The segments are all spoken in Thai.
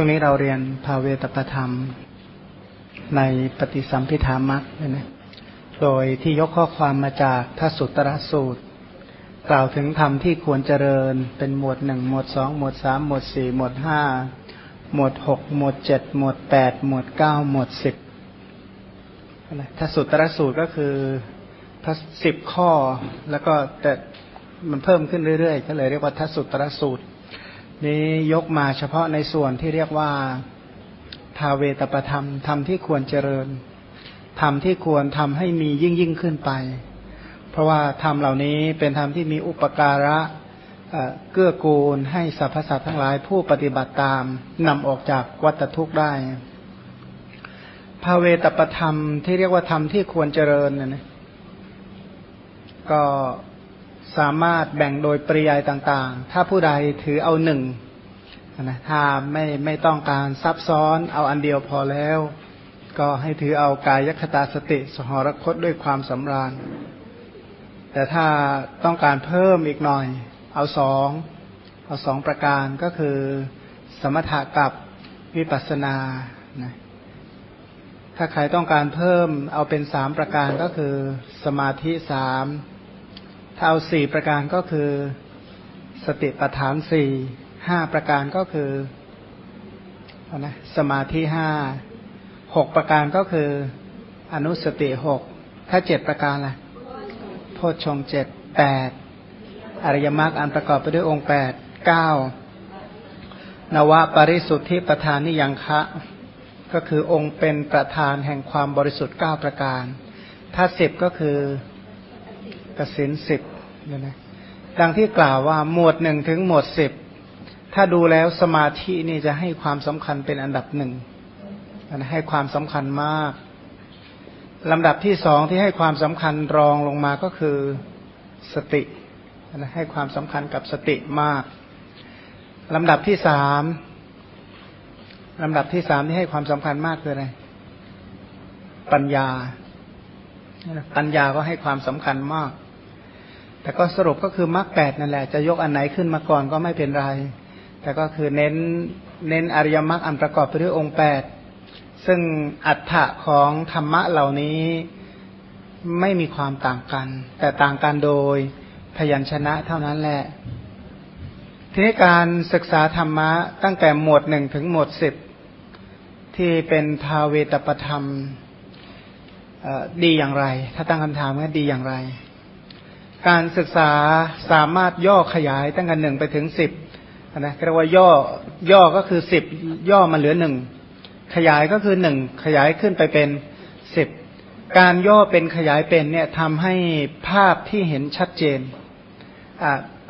ช่วงนี้เราเรียนภาเวตประธรรม ในปฏิสัมพิธามักนะโดยที่ยกข้อความมาจากทสุตรสูตร กล่าวถึงธรรมที่ควรเจริญเป็นหมวดหนึ่งหมวดสองหมวดสามหมวดสี่หมวดห้าหมวดหกหมวดเจ็ดหมวดแปดหมวดเก้าหมวดสิบทสุตรสูตรก็คือพระสิบข้อแล้วก็แต่มันเพิ่มขึ้นเรื่อยๆ ก็เลยเรียกว่าทสุตรสูตร นี้ยกมาเฉพาะในส่วนที่เรียกว่าทาเวตประธรรมธรรมที่ควรเจริญธรรมที่ควรทำให้มียิ่งยิ่งขึ้นไป เพราะว่าธรรมเหล่านี้เป็นธรรมที่มีอุปการะเกื้อกูลให้สรรพสัตว์ทั้งหลายผู้ปฏิบัติตามนำออกจากวัฏทุกข์ได้ภาเวตประธรรมที่เรียกว่าธรรมที่ควรเจริญนะก็ สามารถแบ่งโดยปริยายต่างๆ ถ้าผู้ใดถือเอาหนึ่งนะถ้าไม่ไม่ต้องการซับซ้อนเอาอันเดียวพอแล้ว ก็ให้ถือเอากายคตาสติสหรคตด้วยความสำราญ แต่ถ้าต้องการเพิ่มอีกหน่อย เอาสองเอาสองประการก็คือ สมถะกับวิปัสสนานะถ้าใครต้องการเพิ่มเอาเป็นสามประการก็คือ สมาธิสาม ถ้าเอาสี่ประการก็คือ สติปัฏฐานสี่ห้าประการก็คือนะสมาธิห้าหกประการก็คืออนุสติหกถ้าเจ็ดประการล่ะโพชฌงเจ็ดแปดอริยมรรคอันประกอบไปด้วยองค์แปดเก้านวะปริสุทธิประธานนิยังคะ ก็คือองค์เป็นประธานแห่งความบริสุทธิ์เก้าประการ ถ้าสิบก็คือ กสินสิบเนี่ยนะดังที่กล่าวว่าหมวดหนึ่งถึงหมวดสิบถ้าดูแล้วสมาธินี่จะให้ความสำคัญเป็นอันดับหนึ่งให้ความสำคัญมากลำดับที่สองที่ให้ความสำคัญรองลงมาก็คือสติให้ความสำคัญกับสติมากลำดับที่สามลำดับที่สามที่ให้ความสำคัญมากคืออะไรปัญญา ปัญญาก็ให้ความสำคัญมาก แต่ก็สรุปก็คือมรรคแปดนั่นแหละ จะยกอันไหนขึ้นมาก่อนก็ไม่เป็นไร แต่ก็คือเน้นเน้นอริยมรรคอันประกอบไปด้วยองค์แปดซึ่งอัฏฐะของธรรมะเหล่านี้ไม่มีความต่างกัน แต่ต่างกันโดยพยัญชนะเท่านั้นแหละ ทีนี้การศึกษาธรรมะตั้งแต่หมวดหนึ่งถึงหมวดสิบที่เป็นภาเวตประธรรมดีอย่างไร ถ้าตั้งคำถามว่าดีอย่างไร การศึกษาสามารถย่อขยายตั้งแต่หนึ่งไปถึงสิบนะเรียกว่าย่อย่อก็คือสิบย่อมาเหลือหนึ่งขยายก็คือหนึ่งขยายขึ้นไปเป็นสิบการย่อเป็นขยายเป็นเนี่ยทำให้ภาพที่เห็นชัดเจน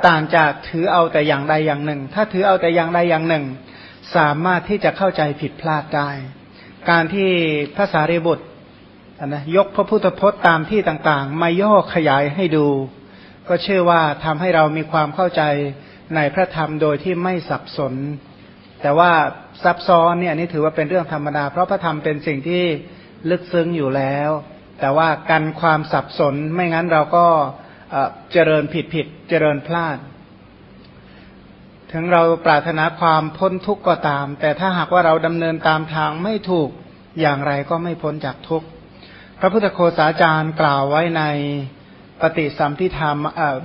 ต่างจากถือเอาแต่อย่างใดอย่างหนึ่ง ถ้าถือเอาแต่อย่างใดอย่างหนึ่ง สามารถที่จะเข้าใจผิดพลาดได้ การที่ภาษาเรบุตรนะยกพระพุทธพจน์ตามที่ต่างๆ มาย่อขยายให้ดู ก็เชื่อว่าทำให้เรามีความเข้าใจในพระธรรมโดยที่ไม่สับสน แต่ว่าซับซ้อนเนี่ยนี่ถือว่าเป็นเรื่องธรรมดา เพราะพระธรรมเป็นสิ่งที่ลึกซึ้งอยู่แล้ว แต่ว่ากันความสับสนไม่งั้นเราก็เจริญผิดผิดเจริญพลาด ถึงเราปรารถนาความพ้นทุกข์ก็ตาม แต่ถ้าหากว่าเราดำเนินตามทางไม่ถูกอย่างไรก็ไม่พ้นจากทุกข์พระพุทธโคสาจารย์กล่าวไว้ใน ปฏิสัมพิธาม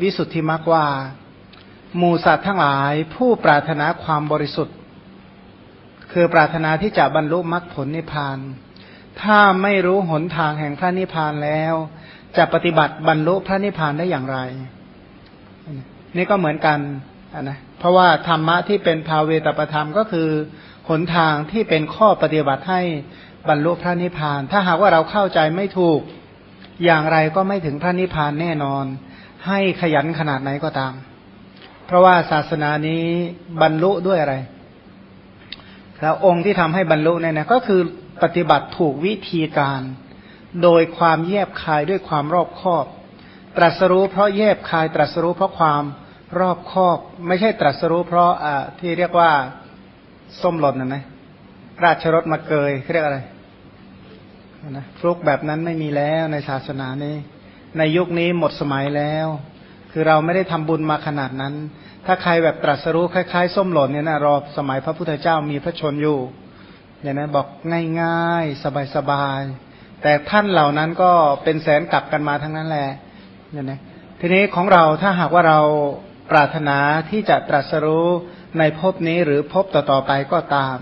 วิสุทธิมรรคว่าหมูสัตว์ทั้งหลายผู้ปรารถนาความบริสุทธิ์ คือปรารถนาที่จะบรรลุมรรคผลนิพพาน ถ้าไม่รู้หนทางแห่งพระนิพพานแล้ว จะปฏิบัติบรรลุพระนิพพานได้อย่างไร นี่ก็เหมือนกันนะเพราะว่าธรรมะที่เป็นภาเวตประธรรมก็คือหนทางที่เป็นข้อปฏิบัติให้บรรลุพระนิพพาน ถ้าหากว่าเราเข้าใจไม่ถูก อย่างไรก็ไม่ถึงพระนิพพานแน่นอน ให้ขยันขนาดไหนก็ตาม เพราะว่าศาสนานี้บรรลุด้วยอะไร แล้วองค์ที่ทำให้บรรลุเนี่ยนะก็คือปฏิบัติถูกวิธีการ โดยความแยบคายด้วยความรอบคอบ ตรัสรู้เพราะแยบคายตรัสรู้เพราะความรอบคอบ ไม่ใช่ตรัสรู้เพราะอ่าที่เรียกว่าส้มหล่นนะนะราชรถมาเกยเรียกอะไร นะฟลุกแบบนั้นไม่มีแล้วในศาสนานี้ ในยุคนี้หมดสมัยแล้ว คือเราไม่ได้ทำบุญมาขนาดนั้น ถ้าใครแบบตรัสรู้คล้ายๆ ส้มหล่นเนี่ยนะรอสมัยพระพุทธเจ้ามีพระชนอยู่เนี่ยนะบอกง่ายๆ สบายๆ แต่ท่านเหล่านั้นก็เป็นแสนกลับกันมาทั้งนั้นแหละเนี่ยนะทีนี้ของเราถ้าหากว่าเราปรารถนาที่จะตรัสรู้ในภพนี้หรือภพต่อๆไปก็ตาม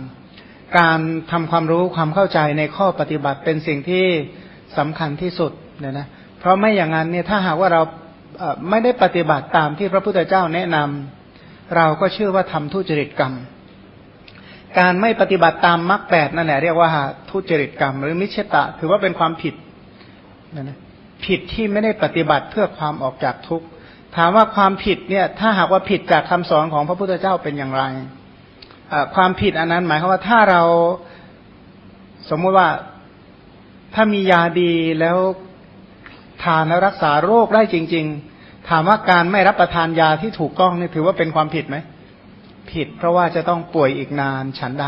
การทำความรู้ความเข้าใจในข้อปฏิบัติเป็นสิ่งที่สำคัญที่สุดเนี่ยนะเพราะไม่อย่างนั้นเนี่ยถ้าหากว่าเราไม่ได้ปฏิบัติตามที่พระพุทธเจ้าแนะนำเราก็เชื่อว่าทำทุจริตกรรม การไม่ปฏิบัติตามมรรคแปดนั่นแหละเรียกว่าทุจริตกรรม หรือมิเชตะ ถือว่าเป็นความผิดนะนะผิดที่ไม่ได้ปฏิบัติเพื่อความออกจากทุกข์ถามว่าความผิดเนี่ยถ้าหากว่าผิดจากคำสอนของพระพุทธเจ้าเป็นอย่างไร ความผิดอันนั้นหมายความว่าถ้าเราสมมติว่าถ้ามียาดีแล้วทานแล้วรักษาโรคได้จริง ๆ ถามว่าการไม่รับประทานยาที่ถูกต้องนี่ถือว่าเป็นความผิดไหม ผิดเพราะว่าจะต้องป่วยอีกนานฉันใด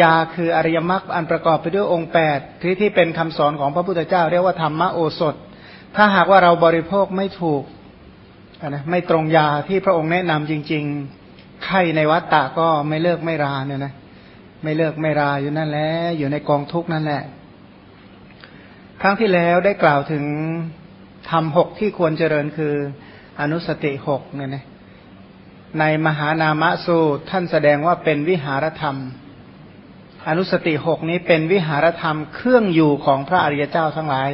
ยาคืออริยมรรคอันประกอบไปด้วยองค์แปดที่ที่เป็นคำสอนของพระพุทธเจ้า เรียกว่าธรรมโอสถ ถ้าหากว่าเราบริโภคไม่ถูกนะไม่ตรงยาที่พระองค์แนะนำจริง ๆ ไข้ในวัดตะก็ไม่เลิกไม่ราเนี่ยนะไม่เลิกไม่ราอยู่นั่นแหละอยู่ในกองทุกนั่นแหละ ครั้งที่แล้วได้กล่าวถึงทำหกที่ควรเจริญคืออนุสติหกเนี่ยนะในมหานามะสูตรท่านแสดงว่าเป็นวิหารธรรม อนุสติหกนี้เป็นวิหารธรรม เครื่องอยู่ของพระอริยเจ้าทั้งหลาย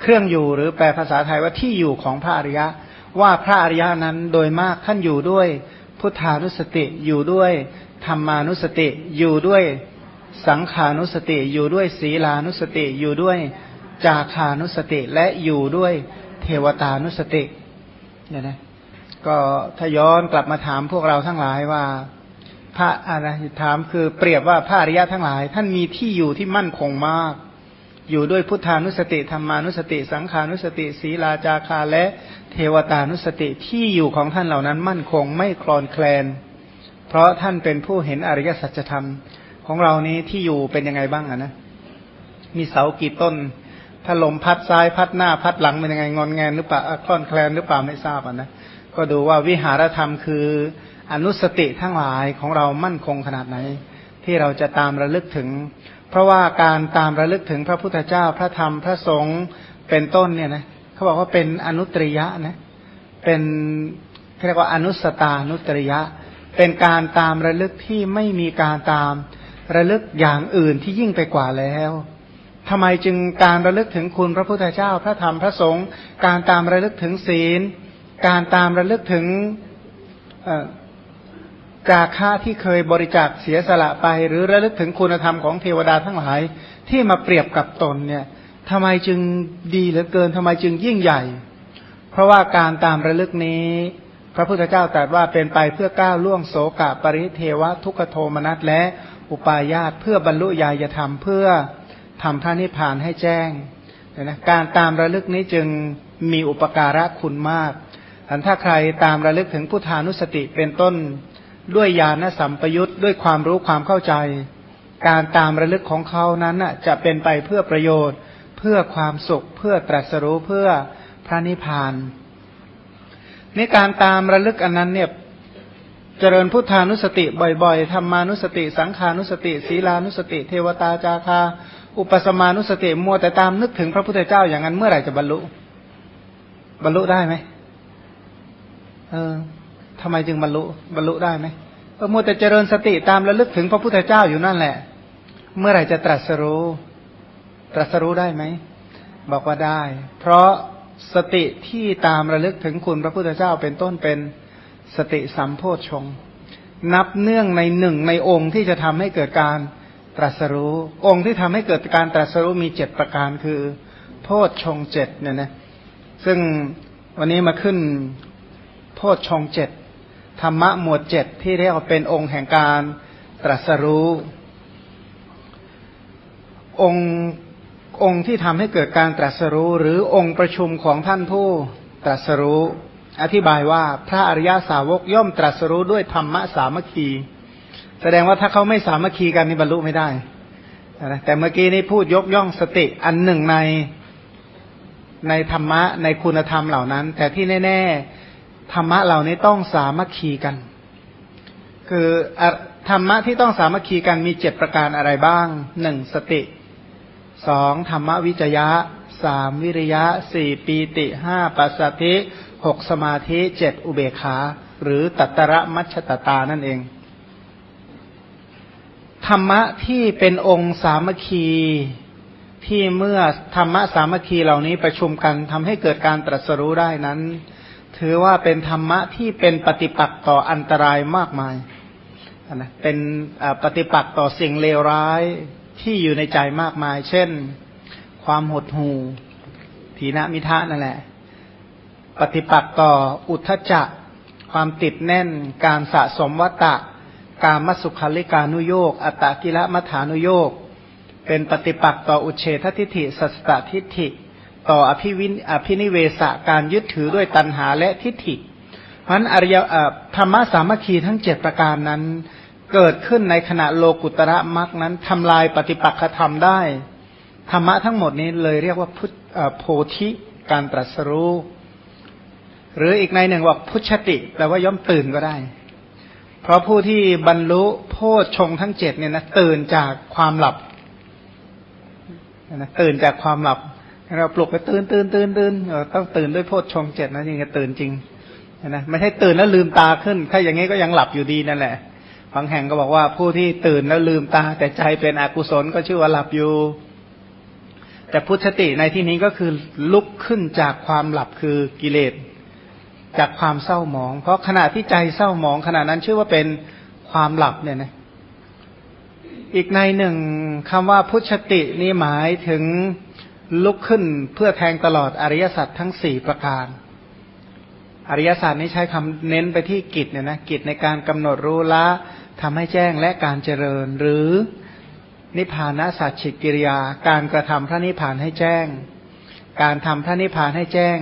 เครื่องอยู่หรือแปลภาษาไทยว่าที่อยู่ของพระอริยะ ว่าพระอริยะนั้นโดยมากท่านอยู่ด้วย พุทธานุสติอยู่ด้วยธรรมานุสติอยู่ด้วยสังขานุสติอยู่ด้วยศีลานุสติอยู่ด้วยจาคานุสติและอยู่ด้วยเทวตานุสติเนี่ยนะก็ถ้าย้อนกลับมาถามพวกเราทั้งหลายว่า พระอะไรถามคือเปรียบว่าพระอริยะทั้งหลาย ท่านมีที่อยู่ที่มั่นคงมาก อยู่ด้วยพุทธานุสติธรรมานุสติ สังขานุสติ ศีลาจาคาและเทวตานุสติที่อยู่ของท่านเหล่านั้นมั่นคงไม่คลอนแคลน เพราะท่านเป็นผู้เห็นอริยสัจธรรมของเรานี้ที่อยู่เป็นยังไงบ้างอะนะมีเสากี่ต้น ถ้าลมพัดซ้ายพัดหน้าพัดหลังเป็นยังไงงอนแงนหรือเปล่าคลอนแคลนหรือเปล่าไม่ทราบนะก็ดูว่าวิหารธรรมคืออนุสติทั้งหลายของเรามั่นคงขนาดไหน ที่เราจะตามระลึกถึง เพราะว่าการตามระลึกถึงพระพุทธเจ้าพระธรรมพระสงฆ์เป็นต้นเนี่ยนะเขาบอกว่าเป็นอนุตริยะนะเป็นเรียกว่าอนุสตานุตริยะ เป็นการตามระลึกที่ไม่มีการตามระลึกอย่างอื่นที่ยิ่งไปกว่าแล้วทำไมจึงการระลึกถึงคุณพระพุทธเจ้าพระธรรมพระสงฆ์การตามระลึกถึงศีล การตามระลึกถึง จาค่าที่เคยบริจาคเสียสละไป หรือระลึกถึงคุณธรรมของเทวดาทั้งหลาย ที่มาเปรียบกับตนเนี่ยทำไมจึงดีเหลือเกินทำไมจึงยิ่งใหญ่ เพราะว่าการตามระลึกนี้ พระพุทธเจ้าตรัสว่าเป็นไปเพื่อก้าวล่วงโสกะปริเทวะทุกโทมนัสและอุปาญาตเพื่อบรรลุญาณธรรมเพื่อทำพระนิพพานให้แจ้งนะการตามระลึกนี้จึงมีอุปการะคุณมากอันถ้าใครตามระลึกถึงพุทธานุสติเป็นต้น ด้วยญาณสัมปยุตด้วยความรู้ความเข้าใจ การตามระลึกของเขานั้นจะเป็นไปเพื่อประโยชน์ เพื่อความสุข เพื่อตรัสรู้เพื่อพระนิพพานนี่การตามระลึกอันนั้นเนี่ยเจริญพุทธานุสติบ่อยๆธรรมานุสติ สังขานุสติ ศีลานุสติ เทวตาจาคา อุปสมานุสติมัวแต่ตามนึกถึงพระพุทธเจ้าอย่างนั้นเมื่อไหร่จะบรรลุ บรรลุได้ไหมเออทำไมจึงบรรลุบรรลุได้ไหม ก็มัวแต่เจริญสติตามระลึกถึงพระพุทธเจ้าอยู่นั่นแหละ เมื่อไหร่จะตรัสรู้ ตรัสรู้ได้ไหม บอกว่าได้ เพราะสติที่ตามระลึกถึงคุณพระพุทธเจ้าเป็นต้นเป็นสติสัมโพชฌงนับเนื่องในหนึ่งในองค์ที่จะทำให้เกิดการตรัสรู้ องค์ที่ทำให้เกิดการตรัสรู้มีเจ็ดประการคือ โพชฌงเจ็ดเนี่ยนะซึ่งวันนี้มาขึ้นโพชฌงเจ็ด ธรรมะหมวดเจ็ดที่เรียกว่าเป็นองค์แห่งการตรัสรู้ องค์องค์ที่ทำให้เกิดการตรัสรู้ หรือองค์ประชุมของท่านผู้ตรัสรู้ อธิบายว่าพระอริยาสาวกย่อมตรัสรู้ด้วยธรรมะสามัคคี แสดงว่าถ้าเขาไม่สามัคคีกันนี่บรรลุไม่ได้แต่เมื่อกี้นี้พูดยกย่องสติอันหนึ่งในในธรรมะในคุณธรรมเหล่านั้น แต่ที่แน่ ๆ ธรรมะเหล่านี้ต้องสามัคคีกัน คือธรรมะที่ต้องสามัคคีกันมีเจ็ดประการอะไรบ้างหนึ่งสติสองธรรมวิจยะสามวิริยะสี่ปีติห้าปัสสติหกสมาธิเจ็ดอุเบกขา หรือตัตระมัชตตานั่นเอง ธรรมะที่เป็นองค์สามัคคีที่เมื่อธรรมะสามัคคีเหล่านี้ประชุมกันทำให้เกิดการตรัสรู้ได้นั้น ถือว่าเป็นธรรมะที่เป็นปฏิปักษ์ต่ออันตรายมากมายนะเป็นปฏิปักษ์ต่อสิ่งเลวร้ายที่อยู่ในใจมากมาย เช่น ความหดหู่ทีนมิทะนั่นแหละ ปฏิปักษ์ต่ออุทจจะความติดแน่น การสะสมวัตตะ การมัสุขลิกานุโยกอัตตกิละมัฐานุโยกเป็นปฏิปักษ์ต่ออุเฉททิฏฐิสัสตทิฏฐิ ต่ออภิวินอภินิเวสการยึดถือด้วยตัณหาและทิฏฐิเพราะนั้นอริยธรรมะสามัคคีทั้งเจ็ดประการนั้นเกิดขึ้นในขณะโลกุตระมรรคนั้นทำลายปฏิปักษธรรมได้ ธรรมะทั้งหมดนี้เลยเรียกว่าพุทโพธิการตรัสรู้ หรืออีกในหนึ่งว่าพุชติแปลว่าย่อมตื่นก็ได้ เพราะผู้ที่บรรลุโพชฌงทั้งเจ็ดเนี่ยนะตื่นจากความหลับนะตื่นจากความหลับ เราปลุกไปตื่นตื่นตื่นตื่นต้องตื่นด้วยโพชฌงเจ็ดนะจริงจะตื่นจริงนะไม่ใช่ตื่นแล้วลืมตาขึ้น ถ้าอย่างนี้ก็ยังหลับอยู่ดีนั่นแหละบางแห่งก็บอกว่าผู้ที่ตื่นแล้วลืมตา แต่ใจเป็นอกุศลก็ชื่อว่าหลับอยู่ แต่พุทธติในที่นี้ก็คือลุกขึ้นจากความหลับคือกิเลสจากความเศร้าหมอง เพราะขณะที่ใจเศร้าหมองขณะนั้นชื่อว่าเป็นความหลับเนี่ยนะอีกในหนึ่งคำว่าพุชตินี่หมายถึง ลุกขึ้นเพื่อแทงตลอดอริยสัจทั้งสี่ประการ อริยสัจนี้ใช้คำเน้นไปที่กิจเนี่ยนะกิจในการกำหนดรู้ละทำให้แจ้งและการเจริญ หรือนิพพานะสัจฉิกิริยา การกระทำพระนิพพานให้แจ้ง การทำพระนิพพานให้แจ้ง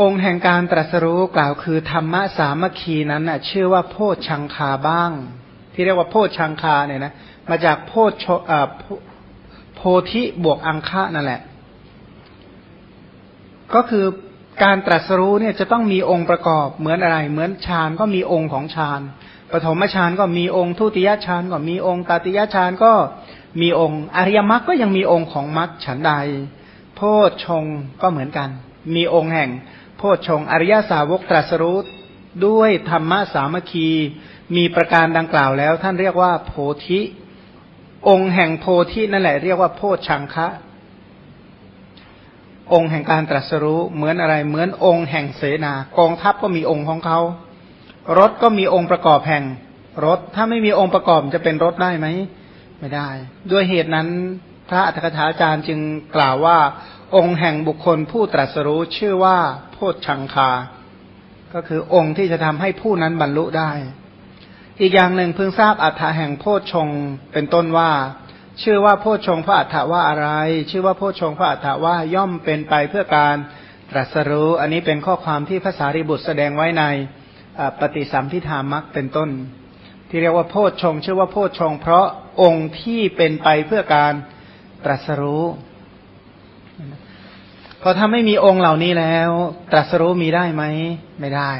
องค์แห่งการตรัสรู้กล่าวคือธรรมะสามัคคีนั้นน่ะชื่อว่าโพชังคาบ้าง ที่เรียกว่าโพชังคาเนี่ยนะมาจากโพชโพ โพธิบวกอังคะนั่นแหละ ก็คือการตรัสรู้เนี่ยจะต้องมีองค์ประกอบเหมือนอะไร เหมือนฌานก็มีองค์ของฌานปฐมฌานก็มีองค์ทุติยฌานก็มีองค์ตติยฌานก็มีองค์อริยมรรคก็ยังมีองค์ของมรรคฉันใด โพชงก็เหมือนกัน มีองค์แห่ง โพชงอริยสาวกตรัสรู้ด้วยธรรมะสามัคคี มีประการดังกล่าวแล้ว ท่านเรียกว่าโพธิ องค์แห่งโพธินั่นแหละเรียกว่าโพชังคะ องค์แห่งการตรัสรู้เหมือนอะไรเหมือนองค์แห่งเสนากองทัพก็มีองค์ของเขา รถก็มีองค์ประกอบแห่งรถ ถ้าไม่มีองค์ประกอบจะเป็นรถได้ไหมไม่ได้ ด้วยเหตุนั้นพระอัฏฐกถาจารย์จึงกล่าวว่า องค์แห่งบุคคลผู้ตรัสรู้ชื่อว่าโพชังคา ก็คือองค์ที่จะทำให้ผู้นั้นบรรลุได้ อีกอย่างหนึ่งเพิ่งทราบอัฏฐะแห่งโพชฌงเป็นต้นว่า ชื่อว่าโพชฌงพระอัฏฐะว่าอะไร ชื่อว่าโพชฌงพระอัฏฐะว่าย่อมเป็นไปเพื่อการตรัสรู้ อันนี้เป็นข้อความที่ภาษาริบุตรแสดงไว้ในปฏิสัมพิธามักเป็นต้น ที่เรียกว่าโพชฌงชื่อว่าโพชฌงเพราะองค์ที่เป็นไปเพื่อการตรัสรู้พอถ้าไม่มีองค์เหล่านี้แล้ว ตรัสรู้มีได้ไหมไม่ได้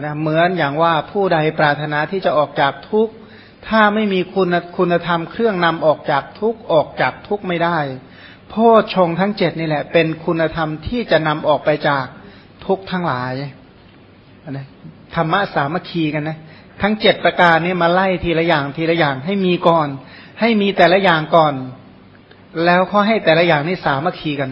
นะเหมือนอย่างว่าผู้ใดปรารถนาที่จะออกจากทุกข์ถ้าไม่มีคุณคุณธรรมเครื่องนำออกจากทุกข์ออกจากทุกข์ไม่ได้ โพชงทั้งเจ็ดนี่แหละ เป็นคุณธรรมที่จะนำออกไปจากทุกข์ทั้งหลายนะธรรมะสามัคคีกันนะทั้งเจ็ดประการนี้มาไล่ทีละอย่างทีละอย่างให้มีก่อน ให้มีแต่ละอย่างก่อน แล้วก็ให้แต่ละอย่างนี้สามัคคีกัน